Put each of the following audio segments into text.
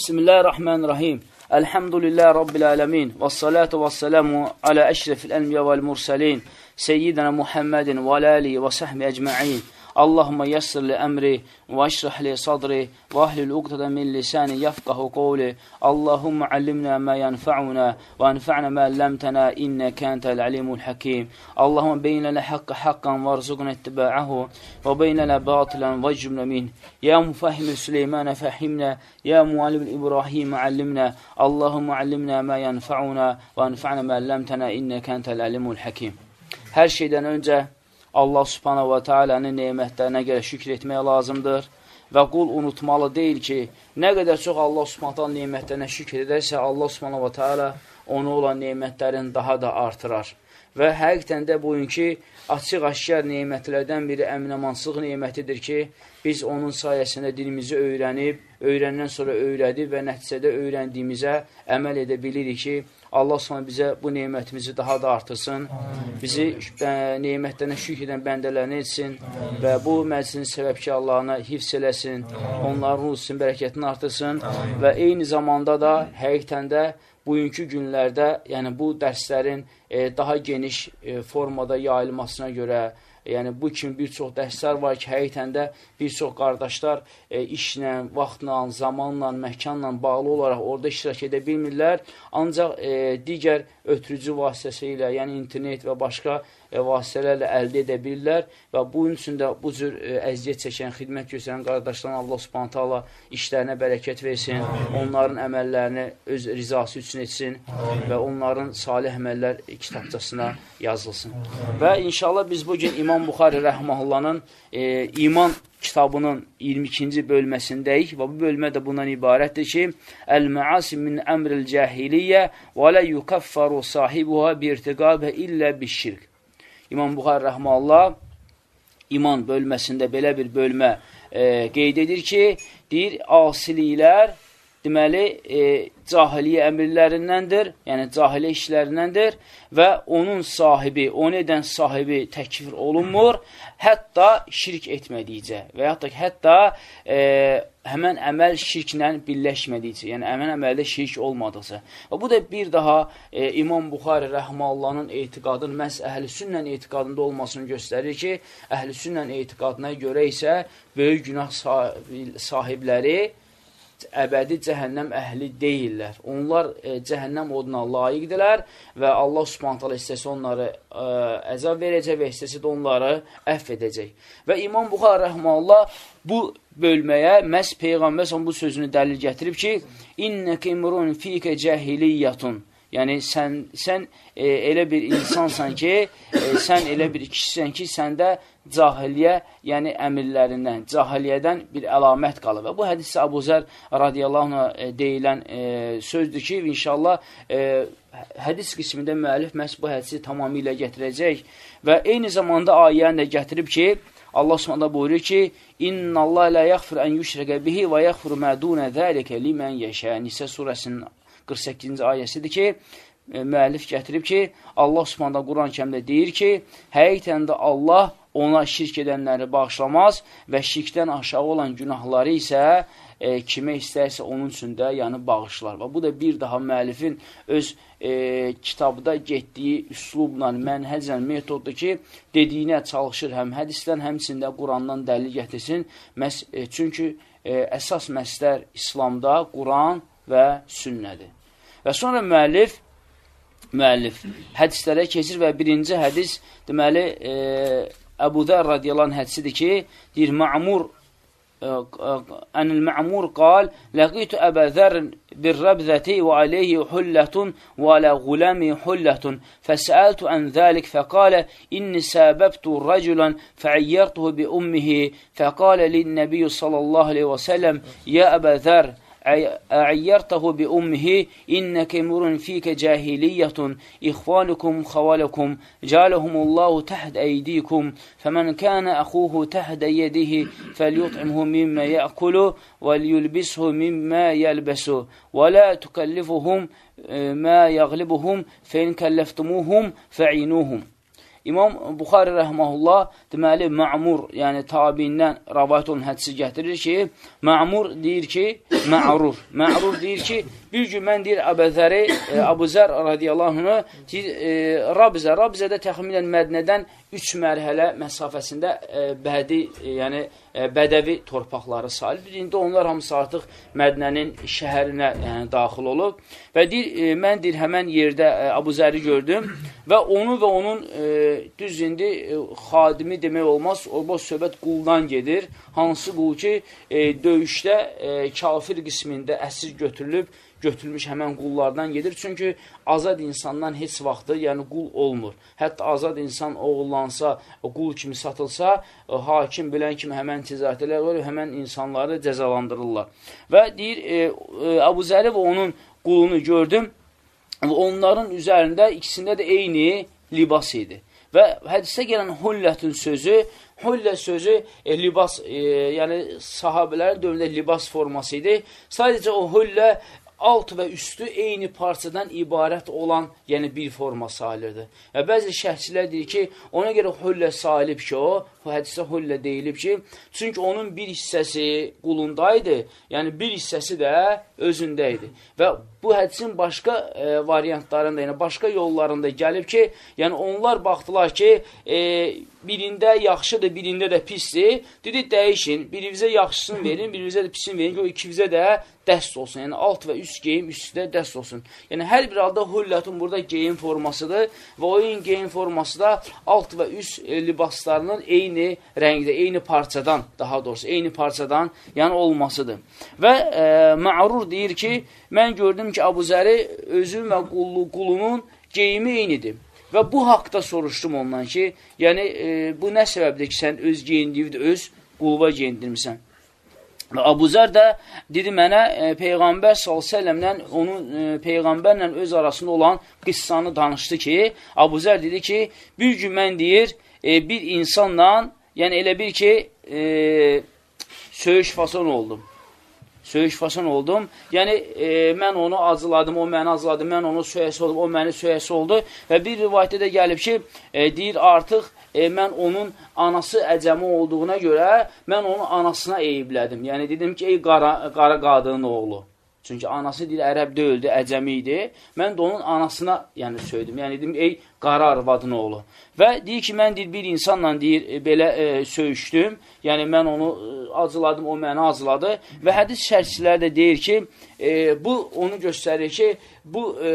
Bismillahirrahmanirrahim. Elhamdülillahi Rabbil alemin. Ve salatu ve selamu ala eşrefil enbiya vel mursalin. Seyyidina Muhammedin ve alihi ve sahbihi ecma'in. Allahumma yassir li əmri və əşrah li sadri və ahlil uqtada min lisani yafqahu qawli. Allahumma allimna ma yanfa'una və anfa'na ma allamtana innaka antal alimul hakim. Allahumma beyin lana haqqı haqqan varzuqna ittiba'ahu və beyin lana batilan vajibna min. Ya mufahhim Süleyman fahimna ya muallim İbrahim allimna. Allahumma allimna ma yanfa'una və anfa'na ma allamtana innaka antal alimul hakim. Hər şeydən öncə Allah subhanahu və teala'nın neymətlərinə görə şükr etmək lazımdır və qul unutmalı deyil ki, nə qədər çox Allah subhanahu neymətlərinə şükr edərsə, Allah subhanahu və teala onu olan neymətlərin daha da artırar. Və həqiqətən də bugünkü açıq-aşkar neymətlərdən biri əminəmansıq neymətidir ki, biz onun sayəsində dilimizi öyrənib, öyrəndən sonra öyrədib və nəticədə öyrəndiyimizə əməl edə bilirik ki, Allah sonra bizə bu neymətimizi daha da artırsın, bizi neymətlərinə şükr edən bəndələrini etsin və bu məclisin səbəbkarlarına hifz eləsin, onların ruhusun bərəkətini artırsın və eyni zamanda da həqiqətən də bugünkü günlərdə, yəni bu dərslərin e, daha geniş e, formada yayılmasına görə, Yəni, bu kimi bir çox dərslər var ki, həqiqətən də bir çox qardaşlar e, işlə, vaxtla, zamanla, məkanla bağlı olaraq orada iştirak edə bilmirlər. Ancaq e, digər ötürücü vasitəsilə, yəni internet və başqa e, vasitələrlə əldə edə bilirlər və bunun üçün də bu cür e, əziyyət çəkən, xidmət göstərən qardaşlarına Allah subhanətə Allah işlərinə bərəkət versin, onların əməllərini öz rizası üçün etsin və onların salih əməllər kitabçasına yazılsın. Və inşallah biz bugün İmam Buxari Rəhməhullanın e, iman kitabının 22-ci bölməsindəyik və bu bölmə də bundan ibarətdir ki, Əl-məasim min əmril cəhiliyyə və lə yukaffaru sahibuha bi irtiqabə illə bişşirk. İmam Buxar Rəhmallah iman bölməsində belə bir bölmə e, qeyd edir ki, deyir, asiliklər deməli, e, cahiliyə əmirlərindəndir, yəni cahiliyə işlərindəndir və onun sahibi, onu edən sahibi təkfir olunmur, hətta şirk etmədikcə və yaxud da hətta e, həmən əməl şirklə birləşmədikcə, yəni həmən əməldə şirk olmadıqca. Və bu da bir daha e, İmam Buxari rəhmallahın etiqadının məhz əhl-i sünnən etiqadında olmasını göstərir ki, əhl-i sünnən etiqadına görə isə böyük günah sahibləri əbədi cəhənnəm əhli deyillər. Onlar e, cəhənnəm oduna layiqdilər və Allah subhanətələ istəsə onları e, əzab verəcək və istəsə də onları əff edəcək. Və İmam Buxar rəhməllah bu bölməyə məhz Peyğəmbər bu sözünü dəlil gətirib ki, İnnəkə imrun fikə cəhiliyyətun Yəni, sən, sən e, elə bir insansan ki, e, sən elə bir kişisən ki, səndə cahiliyyə, yəni əmirlərindən, cahiliyyədən bir əlamət qalır. Və bu hədis Əbu Zər radiyallahu anh e, deyilən e, sözdür ki, inşallah e, hədis qismində müəllif məhz bu hədisi tamamilə gətirəcək və eyni zamanda ayəni də gətirib ki, Allah Subhanahu buyurur ki: "İnna Allah la yaghfir an yushraka bihi və yaghfiru ma dun zalika limen yasha." Nisə surəsinin 48-ci ayəsidir ki, e, müəllif gətirib ki, Allah Subhanahu Quran kəmdə deyir ki, həqiqətən də Allah ona şirk edənləri bağışlamaz və şirkdən aşağı olan günahları isə e, kimə istərsə onun üçün də yəni bağışlar. Və bu da bir daha müəllifin öz e, kitabda getdiyi üslubla, mənhəclə, metoddur ki, dediyinə çalışır həm hədisdən, həmçində Qurandan dəlil gətirsin. Məs e, çünki e, əsas məslər İslamda Quran və sünnədir. Və sonra müəllif müəllif hədislərə keçir və birinci hədis deməli e, Əbu Zər radiyallahu hədisidir ki, deyir Ma'mur عن المعمور قال لقيت أبا ذر بالربذة وعليه حلة وعلى غلامي حلة فسألت عن ذلك فقال إني ساببت رجلا فعيرته بأمه فقال للنبي صلى الله عليه وسلم يا أبا ذر أعيرته بأمه إنك مر فيك جاهلية إخوانكم خوالكم جعلهم الله تحت أيديكم فمن كان أخوه تحت يده فليطعمه مما يأكل وليلبسه مما يلبس ولا تكلفهم ما يغلبهم فإن كلفتموهم فعينوهم. İmam Buxari rəhməhullah deməli Ma'mur, yəni tabiindən rivayet olunan hədisi gətirir ki, Ma'mur deyir ki, Ma'rur. Ma'rur deyir ki, bir gün mən deyir Əbəzəri, e, Əbu Zər radiyallahu anh, deyir, e, Rabizə, Rabizədə təxminən Mədnədən 3 mərhələ məsafəsində e, bədi, e, yəni e, bədəvi torpaqları salib. İndi onlar hamısı artıq Mədnənin şəhərinə yəni, daxil olub. Və deyir, e, mən deyir, həmən yerdə e, Abu Zəri gördüm və onu və onun e, düz indi e, xadimi demək olmaz, o boz söhbət quldan gedir. Hansı qul ki, e, döyüşdə e, kafir qismində əsir götürülüb, götürülmüş həmən qullardan gedir. Çünki azad insandan heç vaxtı, yəni qul olmur. Hətta azad insan oğullansa, qul kimi satılsa, e, hakim bilən kimi həmən ticarətlər olur, həmən insanları cəzalandırırlar. Və deyir, e, e, Abu Zəri və onun qulunu gördüm və onların üzərində ikisində də eyni libas idi. Və hədisdə gələn hullətün sözü, hullə sözü e, libas, e, yəni sahabələrin dövründə libas forması idi. Sadəcə o hullə alt və üstü eyni parçadan ibarət olan, yəni bir forma salirdir. Və bəzi şəhçilər deyir ki, ona görə hullə salib ki, o, bu hədisdə hullə deyilib ki, çünki onun bir hissəsi qulundaydı, yəni bir hissəsi də özündə idi. Və bu hədisin başqa e, variantlarında, yəni başqa yollarında gəlib ki, yəni onlar baxdılar ki, e, birində yaxşıdır, birində də pisdir. Dedi, dəyişin, birinizə yaxşısını verin, birinizə də pisini verin ki, o ikimizə də dəst olsun. Yəni, alt və üst geyim üstdə dəst olsun. Yəni, hər bir halda hullətun burada geyim formasıdır və oyun geyim forması da alt və üst e, libaslarının eyni rəngdə, eyni parçadan, daha doğrusu, eyni parçadan yəni olmasıdır. Və e, Ma'rur deyir ki, mən gördüm ki, Abu Zəri özün və qullu, qulunun geyimi eynidir. Və bu haqda soruşdum ondan ki, yəni e, bu nə səbəbdir ki, sən öz geyindiyini öz qulva geyindirmirsən? Və Abu Zər də dedi mənə e, Peyğəmbər s.ə.vələ onun e, Peyğəmbərlə öz arasında olan qıssanı danışdı ki, Abu Zər dedi ki, bir gün mən deyir, e, bir insanla, yəni elə bir ki, e, söyüş fason oldum söyüş fason oldum. Yəni, e, mən onu acıladım, o məni acıladı, mən onu söyəsi oldum, o məni söyəsi oldu. Və bir rivayətdə də gəlib ki, e, deyir, artıq e, mən onun anası əcəmi olduğuna görə mən onu anasına eyiblədim. Yəni, dedim ki, ey qara, qara qadının oğlu. Çünki anası deyil, ərəb deyildi, əcəmi idi. Mən də onun anasına yəni, söydüm. Yəni, dedim, ey qara arvadın oğlu. Və deyir ki, mən deyir, bir insanla deyir, belə e, söyüşdüm. Yəni, mən onu e, acıladım, o məni acıladı. Və hədis şərçilər də deyir ki, e, bu onu göstərir ki, bu e,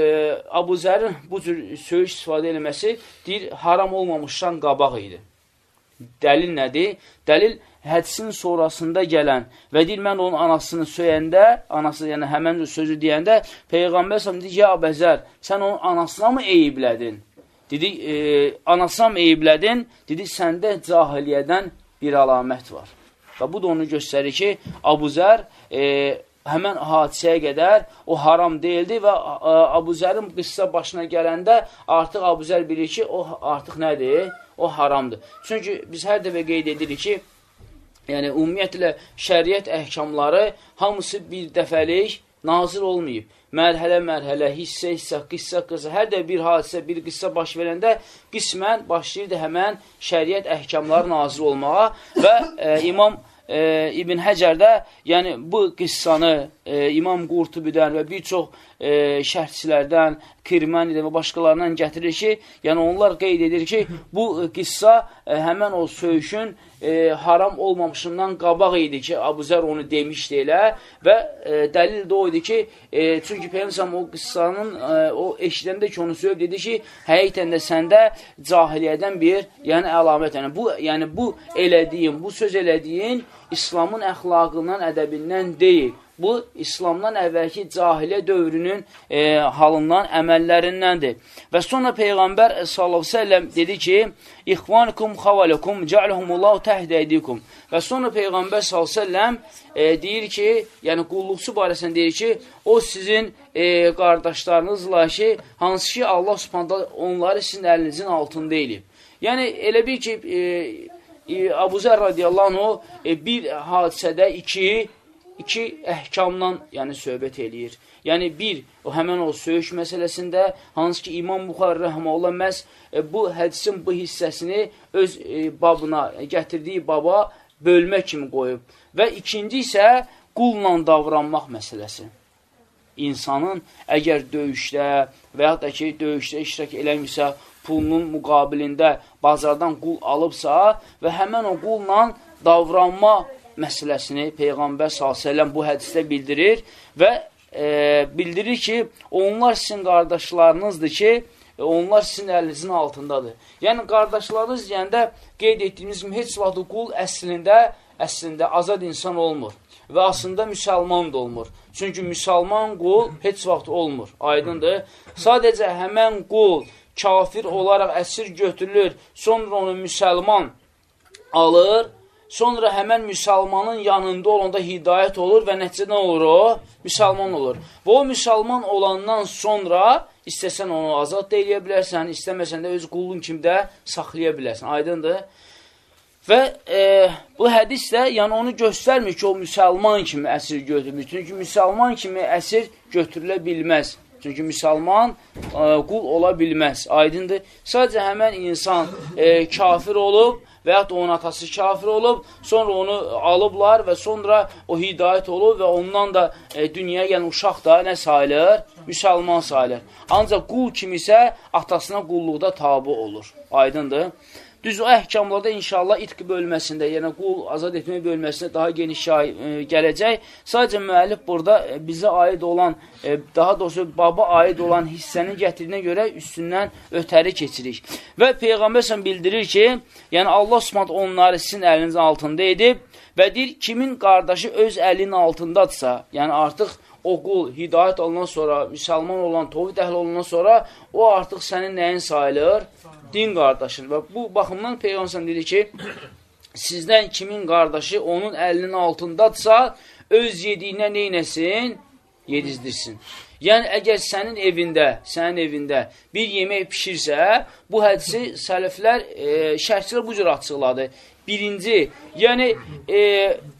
Abu Zərin bu cür söyüş istifadə eləməsi deyir, haram olmamışdan qabaq idi. Dəlil nədir? Dəlil hədisin sonrasında gələn və deyir, mən onun anasını söyəndə, anası, yəni həmən sözü deyəndə, Peyğəmbər səhəm deyir, ya Bəzər, sən onun anasına mı eyiblədin? Dedi, e, anasına mı eyiblədin? Dedi, səndə cahiliyyədən bir əlamət var. Və bu da onu göstərir ki, Abu Zər e, həmən hadisəyə qədər o haram deyildi və e, Abu Zərin qıssa başına gələndə artıq Abu Zər bilir ki, o artıq nədir? O haramdır. Çünki biz hər dəfə qeyd edirik ki, yəni ümumiyyətlə şəriət əhkamları hamısı bir dəfəlik nazil olmayıb. Mərhələ-mərhələ, hissə-hissə, qıssa-qıssa, hər də bir hadisə, bir qıssa baş verəndə qismən başlayırdı həmən şəriət əhkamları nazil olmağa və e, İmam e, İbn Həcər də yəni bu qıssanı e, İmam Qurtubidən və bir çox e, şərhçilərdən, Kirmənidən və başqalarından gətirir ki, yəni onlar qeyd edir ki, bu qissa e, həmən o söyüşün e, haram olmamışından qabaq idi ki, Abu Zər onu demişdi elə və e, dəlil də o idi ki, e, çünki Peyyəmsəm o qıssanın e, o eşidəndə ki, onu söylüb dedi ki, həqiqətən də səndə cahiliyyədən bir yəni əlamət, yəni bu, yəni bu elədiyin, bu söz elədiyin İslamın əxlaqından, ədəbindən deyil Bu, İslamdan əvvəlki cahiliyyə dövrünün e, halından, əməllərindəndir. Və sonra Peyğəmbər s.ə.v dedi ki, İxvanikum xavalikum cə'luhumullahu təhdədikum. Və sonra Peyğəmbər s.ə.v e, deyir ki, yəni qulluqçu barəsində deyir ki, o sizin e, qardaşlarınızla ki, hansı ki Allah subhanda onları sizin əlinizin altında eləyib. Yəni, elə bir ki, e, e, Abu Zər radiyallahu anh, e, bir hadisədə iki iki əhkamla yəni, söhbət eləyir. Yəni, bir, o həmən o söyüş məsələsində, hansı ki, İmam Buxar rəhməllah məhz e, bu hədisin bu hissəsini öz e, babına, gətirdiyi baba bölmə kimi qoyub. Və ikinci isə qulla davranmaq məsələsi. İnsanın əgər döyüşdə və yaxud da ki, döyüşdə iştirak eləmirsə, pulunun müqabilində bazardan qul alıbsa və həmən o qulla davranma məsələsini Peyğəmbər s.ə.v bu hədisdə bildirir və e, bildirir ki, onlar sizin qardaşlarınızdır ki, onlar sizin əlinizin altındadır. Yəni, qardaşlarınız deyəndə qeyd etdiyimiz kimi, heç vaxt qul əslində, əslində azad insan olmur və aslında müsəlman da olmur. Çünki müsəlman qul heç vaxt olmur, aydındır. Sadəcə həmən qul kafir olaraq əsir götürülür, sonra onu müsəlman alır sonra həmən müsəlmanın yanında olanda hidayət olur və nəticədə nə olur o? Müsəlman olur. Və o müsəlman olandan sonra istəsən onu azad da eləyə bilərsən, istəməsən də öz qulun kimdə saxlaya bilərsən. Aydındır? Və e, bu hədis də yəni onu göstərmir ki, o müsəlman kimi əsir götürmür. Çünki müsəlman kimi əsir götürülə bilməz. Çünki müsəlman e, qul ola bilməz. Aydındır? Sadəcə həmən insan e, kafir olub, və yaxud onun atası kafir olub, sonra onu alıblar və sonra o hidayət olub və ondan da e, dünyaya gələn uşaq da nə sayılır? Müsəlman sayılır. Ancaq qul kimisə atasına qulluqda tabi olur. Aydındır. Düz o əhkamlarda inşallah itq bölməsində, yəni qul azad etmək bölməsində daha geniş şah e, gələcək. Sadəcə müəllif burada e, bizə aid olan, e, daha doğrusu baba aid olan hissəni gətirinə görə üstündən ötəri keçirik. Və Peyğəmbər sən bildirir ki, yəni Allah Subhanahu onları sizin əlinizin altında edib və deyir, kimin qardaşı öz əlinin altındadırsa, yəni artıq o qul hidayət alınan sonra, müsəlman olan, tovud əhli olunan sonra, o artıq sənin nəyin sayılır? din qardaşıdır. Və bu baxımdan Peyğəmbər dedi ki, sizdən kimin qardaşı onun əlinin altındadsa, öz yediyinə neynəsin? Yedizdirsin. Yəni, əgər sənin evində, sənin evində bir yemək pişirsə, bu hədisi sələflər, e, şərhçilər bu cür açıqladı. Birinci, yəni, e,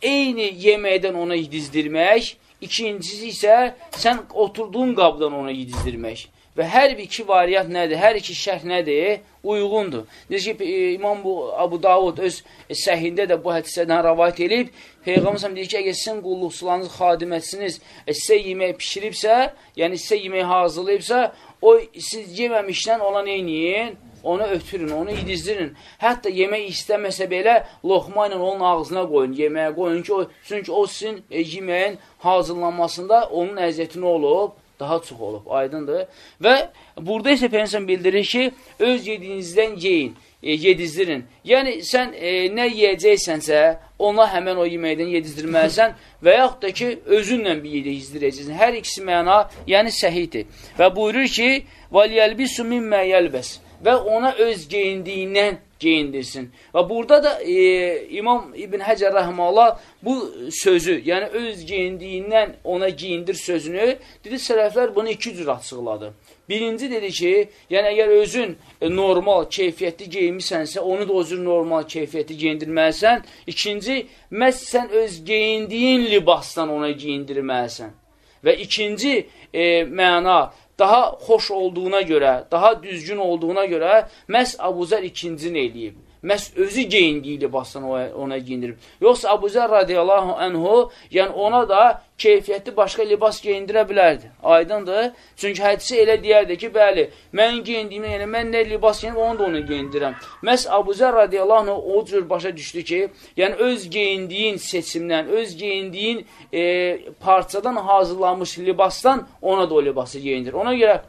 eyni yeməkdən ona yedizdirmək, ikincisi isə sən oturduğun qabdan ona yedizdirmək. Və hər iki variant nədir? Hər iki şərh nədir? Uyğundur. Necə ki, e, İmam bu, Abu Davud öz səhində də bu hədisədən rəvayət edib, Peyğəmbər deyir ki, əgər sizin qulluqçularınız, xadimətçiniz e, sizə yemək pişiribsə, yəni sizə yemək hazırlayıbsa, o siz yeməmişdən ona neyniyin? Onu ötürün, onu idizdirin. Hətta yemək istəməsə belə loxma ilə onun ağzına qoyun, yeməyə qoyun ki, o, çünki o sizin e, yeməyin hazırlanmasında onun əziyyəti nə olub? daha çox olub, aydındır. Və burada isə Peygəmbər bildirir ki, öz yediyinizdən yeyin, e, yedizdirin. Yəni, sən e, nə yeyəcəksənsə, ona həmən o yeməkdən yedizdirməlisən və yaxud da ki, özünlə bir yedizdirəcəksən. Hər ikisi məna, yəni səhidir. Və buyurur ki, وَلْيَلْبِسُ مِمَّا يَلْبَسِ Və ona öz geyindiyindən geyindirsin. Və burada da e, İmam İbn Həcər Rəhməullah bu sözü, yəni öz geyindiyindən ona geyindir sözünü, dedi, sələflər bunu iki cür açıqladı. Birinci dedi ki, yəni əgər özün e, normal, keyfiyyətli geyinmisənsə, onu da o cür normal, keyfiyyətli geyindirməlisən. İkinci, məhz sən öz geyindiyin libasdan ona geyindirməlisən. Və ikinci e, məna, daha xoş olduğuna görə, daha düzgün olduğuna görə məhz Abuzər ikincini eləyib məhz özü geyindiyi libasını ona giyindirib. Yoxsa Abu Zər radiyallahu anhu, yəni ona da keyfiyyətli başqa libas geyindirə bilərdi. Aydındır? Çünki hədisi elə deyərdi ki, bəli, mən geyindiyimə, yəni mən nə libas geyinib, onu da onu geyindirəm. Məhz Abu Zər radiyallahu anhu o cür başa düşdü ki, yəni öz geyindiyin seçimdən, öz geyindiyin e, parçadan hazırlanmış libasdan ona da o libası geyindir. Ona görə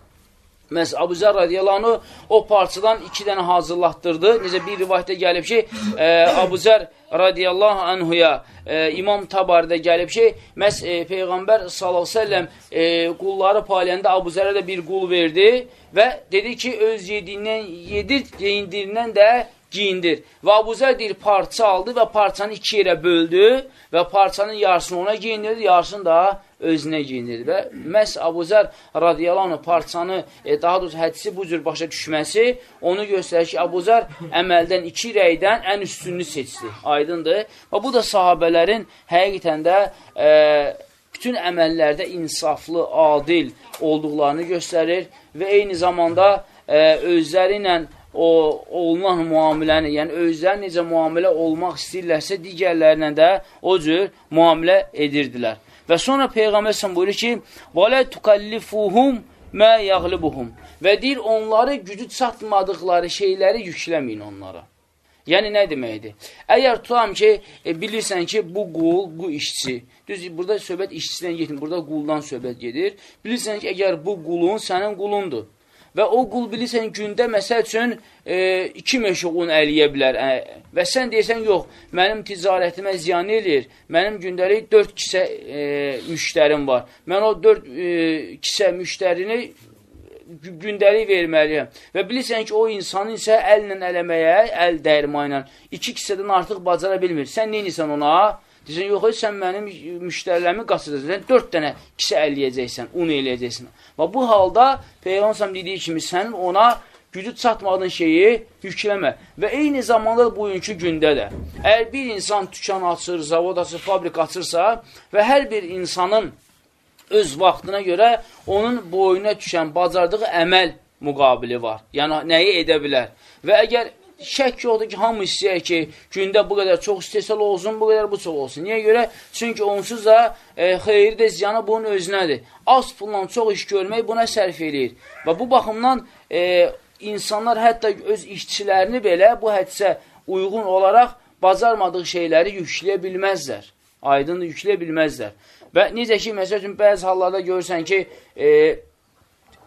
Məhz Abu Zər radiyalanu o parçadan iki dənə hazırlatdırdı. Necə bir rivayətdə gəlib ki, e, Abu Zər radiyallahu anhuya e, İmam Tabaridə gəlib ki, məhz e, Peyğəmbər s.ə.v e, qulları paylayanda Abu Zərə də bir qul verdi və dedi ki, öz yediyindən yedir, geyindirindən də giyindir. Və Abu Zər deyir, parça aldı və parçanı iki yerə böldü və parçanın yarısını ona giyindirdi, yarısını da özünə giyinir və məhz Abuzər radiyalanı parçanı, e, daha doğrusu hədisi bu cür başa düşməsi onu göstərir ki, Abuzər əməldən iki rəydən ən üstününü seçdi. Aydındır. Və bu da sahabələrin həqiqətən də e, bütün əməllərdə insaflı, adil olduqlarını göstərir və eyni zamanda e, özləri ilə o olunan müamiləni, yəni özləri necə müamilə olmaq istəyirlərsə, digərlərinə də o cür müamilə edirdilər. Və sonra Peyğəmbər sən buyurur ki, وَلَا تُكَلِّفُهُمْ مَا يَغْلِبُهُمْ Və deyir, onları gücü çatmadıqları şeyləri yükləməyin onlara. Yəni, nə deməkdir? Əgər tutam ki, e, bilirsən ki, bu qul, bu işçi, düz, burada söhbət işçidən getmir, burada quldan söhbət gedir. Bilirsən ki, əgər bu qulun sənin qulundur və o qul bilirsən gündə məsəl üçün e, iki meşuqun əliyə bilər ə, e, və sən deyirsən yox, mənim ticarətimə ziyan eləyir, mənim gündəlik dörd kisə e, müştərim var, mən o dörd e, kisə müştərini gündəlik verməliyəm. Və bilirsən ki, o insanı isə əllə eləməyə, əl dəyirma ilə iki kisədən artıq bacara bilmir. Sən neynisən ona? Deyirsən, yox, sən mənim müştərilərimi qaçıracaqsən, dörd dənə kisə ələyəcəksən, un eləyəcəksən. Və bu halda Peyğəmbər dediyi kimi sənin ona gücü çatmadığın şeyi yükləmə. Və eyni zamanda bugünkü gündə də, əgər bir insan tükan açır, zavod açır, fabrik açırsa və hər bir insanın öz vaxtına görə onun boyuna düşən, bacardığı əməl müqabili var. Yəni, nəyi edə bilər. Və əgər şək yoxdur ki, hamı istəyər ki, gündə bu qədər çox istehsal olsun, bu qədər bu çox olsun. Niyə görə? Çünki onsuz da e, xeyri də ziyanı bunun özünədir. Az pulla çox iş görmək buna sərf eləyir. Və bu baxımdan e, insanlar hətta öz işçilərini belə bu hədisə uyğun olaraq bacarmadığı şeyləri yükləyə bilməzlər. Aydındır, yükləyə bilməzlər. Və necə ki, məsəl üçün, bəzi hallarda görürsən ki, e,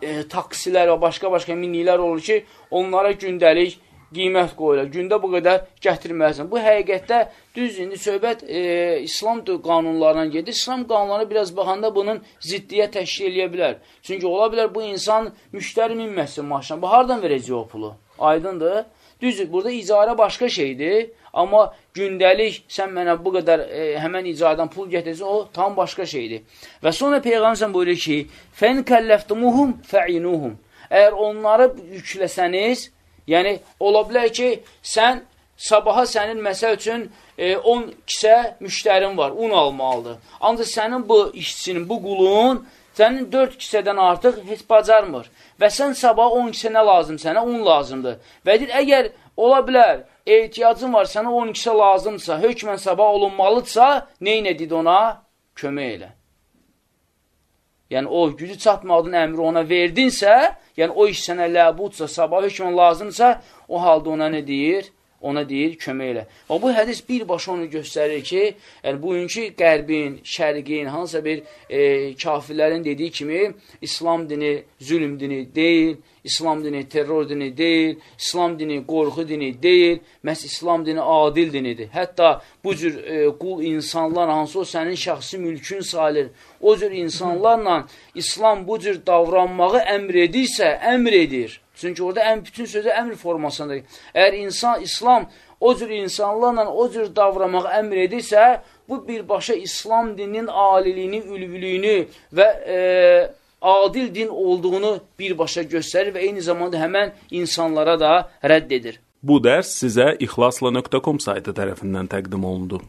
e, taksilər və başqa-başqa minniklər olur ki, onlara gündəlik qiymət qoyulur. Gündə bu qədər gətirməlisən. Bu həqiqətdə düz indi söhbət e, İslam qanunlarına gedir. İslam qanunları biraz baxanda bunun ziddiyə təşkil edə bilər. Çünki ola bilər bu insan müştəri minməsin maşına. Bu hardan verəcək o pulu? Aydındır. Düzdür, burada icarə başqa şeydir, amma gündəlik sən mənə bu qədər e, həmən icarədən pul gətirsən, o tam başqa şeydir. Və sonra Peyğəmbər buyurur ki, "Fən kəlləftumuhum fə'inuhum." Əgər onları yükləsəniz, Yəni, ola bilər ki, sən sabaha sənin məsəl üçün e, 10 kisə müştərin var, un almalıdır. Ancaq sənin bu işçinin, bu qulun sənin 4 kisədən artıq heç bacarmır. Və sən sabah 10 kisə nə lazım sənə? Un lazımdır. Və deyir, əgər ola bilər, ehtiyacın var, sənə 10 kisə lazımdırsa, hökmən sabah olunmalıdırsa, neynə dedi ona? Kömək elə. Yəni, o gücü çatmadığın əmri ona verdinsə, yəni o iş sənə ləbudsa, sabah hökmən lazımsa, o halda ona nə deyir? Ona deyir, kömək elə. Və bu hədis birbaşa onu göstərir ki, yəni bugünkü qərbin, şərqin, hansısa bir e, kafirlərin dediyi kimi İslam dini zülm dini deyil, İslam dini terror dini deyil, İslam dini qorxu dini deyil, məhz İslam dini adil dinidir. Hətta bu cür e, qul insanlar, hansı o sənin şəxsi mülkün salir, o cür insanlarla İslam bu cür davranmağı əmr edirsə, əmr edir. Çünki orada ən bütün sözü əmr formasındadır. Əgər insan, İslam o cür insanlarla o cür davranmaq əmr edirsə, bu birbaşa İslam dininin aliliyini, ülvülüyünü və e, adil din olduğunu birbaşa göstərir və eyni zamanda həmən insanlara da rədd edir. Bu dərs sizə ixlasla.com saytı tərəfindən təqdim olundu.